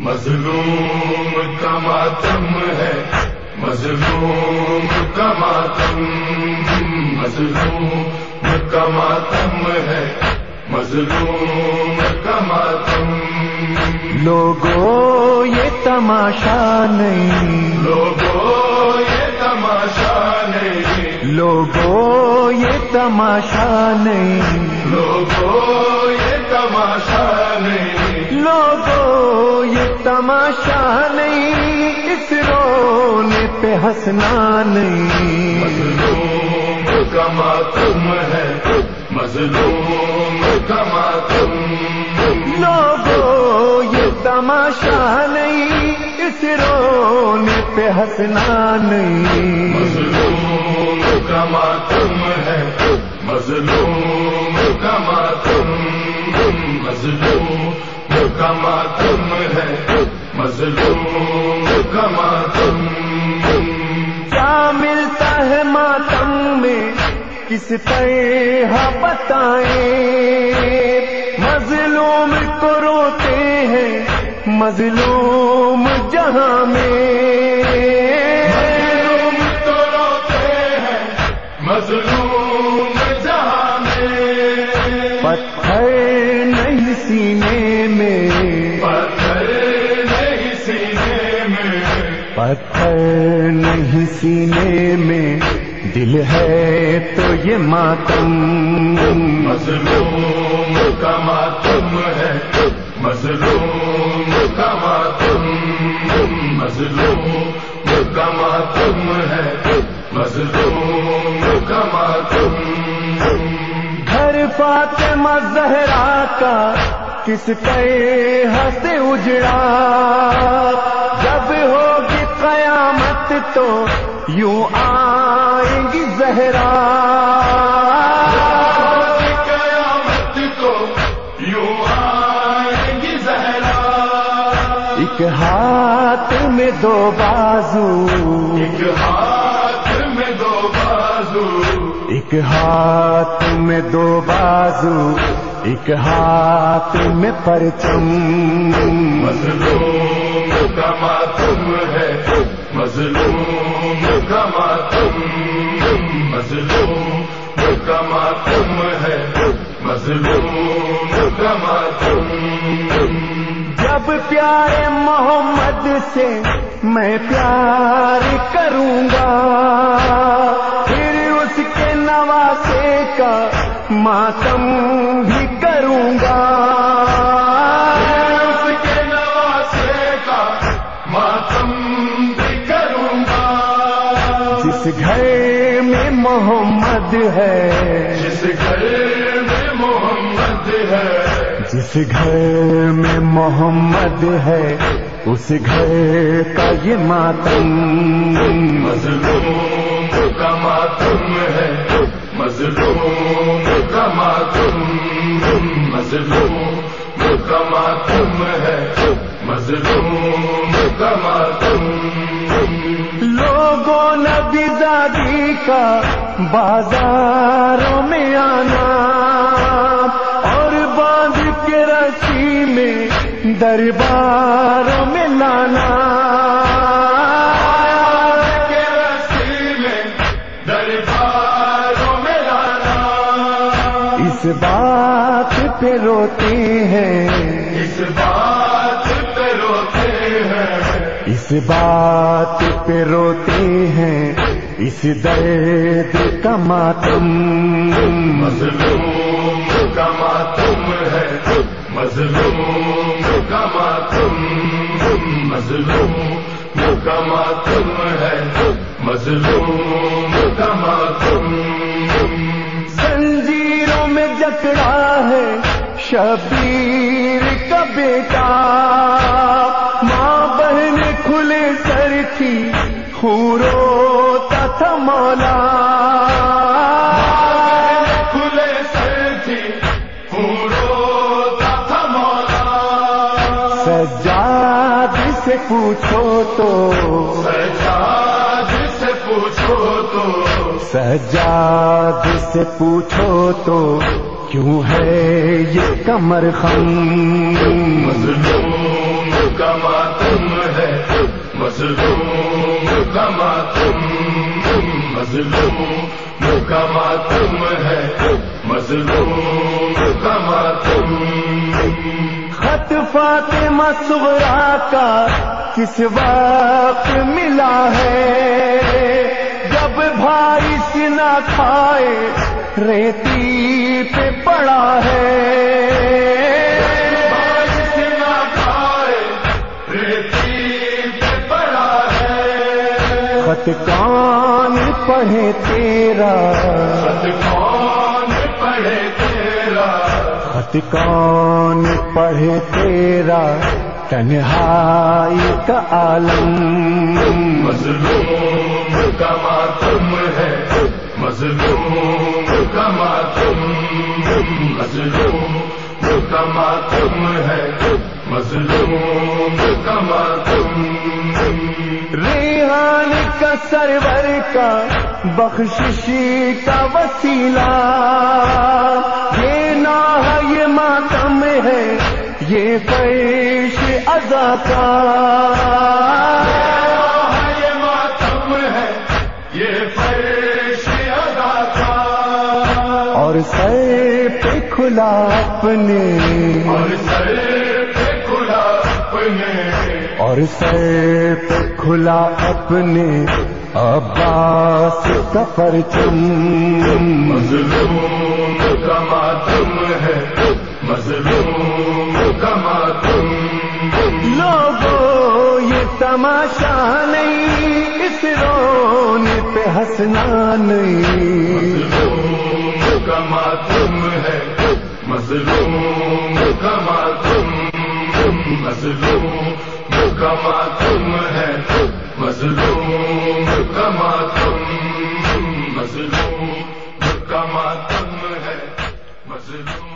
مظلوم کا ماتم ہے مظلوم کا ماتم مظلوم کا ماتم ہے مظلوم کا ماتم۔ لوگوں یہ تماشا نہیں۔ لوگوں یہ تماشا نہیں۔ لوگوں یہ تماشا نہیں۔ لوگوں ہنسنا نہیں مظلوم کا ماتم ہے مظلوم کا ماتم لوگوں یہ تماشا نہیں اس رونے پہ ہنسنا نہیں مظلوم کا ماتم ہے مظلوم کا ماتم مظلوم کا ماتم ہے مظلوم ہے ماتم میں کس طرح بتائیں؟ مظلوم کو روتے ہیں مظلوم جہاں میں۔ تو روتے ہیں مظلوم جہاں میں۔ پتھر نہیں سینے پتھر نہیں سینے میں دل ہے تو یہ ماتم۔ مظلوم کا ماتم ہے۔ مظلوم کا ماتم۔ مظلوم کا ماتم ہے۔ مظلوم کا ماتم۔ گھر فاطمہ زہرا کا کس طرح سے اجڑا؟ تو یوں آئیں گی زہرا۔ قیامت کو یوں آئیں گی زہرا ایک ہاتھ میں دو بازو ایک ہاتھ میں دو بازو۔ ایک ہاتھ میں دو بازو۔ ایک ہاتھ میں پرچم۔ مظلوم کا ماتم ہے۔ مظلوم کا ماتم۔ مظلوم کا ماتم ہے۔ مظلوم کا ماتم۔ جب پیارے محمد سے میں پیار کروں گا ماتم بھی کروں گا۔ کا ماتم بھی کروں گا جس گھر میں محمد ہے جس گھر میں محمد ہے، جس گھر میں محمد ہے، اس گھر کا یہ ماتم۔ مظلوم کا ماتم ہے۔ مظلوم کا ماتم مظلوم کا ماتم ہے۔ مظلوم کا ماتم لوگوں نبی زادی کا بازاروں میں آنا، اور باندھ کے رسی میں درباروں میں لانا۔ اس بات پہ روتے ہیں۔ اس بات پہ روتے ہیں۔ اس بات پہ روتے ہیں۔ اس درد کا ماتم۔ مظلوم کا ماتم ہے۔ مظلوم کا ماتم۔ مظلوم کا ماتم ہے۔ مظلوم کا ماتم۔ جکڑا ہے شبیر کا بیٹا۔ ماں بہن کھلے سر تھی خورو تھا مولا۔ کھلے سے تھی پورو تھا مولا۔ سجاد سے پوچھو تو، سجاد سے پوچھو تو، سجاد سے پوچھو تو۔ کیوں ہے یہ کمر خم؟ مظلوم کا مظلوم کما تم مظلوم کما تم ہے مظلوم کما تم خط فاطمہ صغرا کا کس وقت ملا ہے؟ جب بھائی سنا کھائے ریتی پہ پڑا ہے۔ خط کان پڑھے تیرا۔ خط کون پڑھے تیرا۔ خط کان پڑھے تیرا تنہائی کا عالم۔ مظلوم کما تم ہے مظلوم ہے مظلوم ریحان کا سرور کا بخششی کا وسیلہ۔ یہ نہ ہے یہ ماتم ہے، یہ پیش ادا کا۔ سر پہ کھلا اپنے۔ اور سر پہ کھلا اپنے۔ اور سر پہ کھلا اپنے۔ عباس کا پرچم مظلوم تم ہے۔ مظلوم کما تم لوگو یہ تماشا نہیں اس رونے پہ ہنسنا نہیں۔ مظلوم کما تم تم مظلوم کما تم ہے تم، مظلوم کما تم، مظلوم کما تم ہے مظلوم۔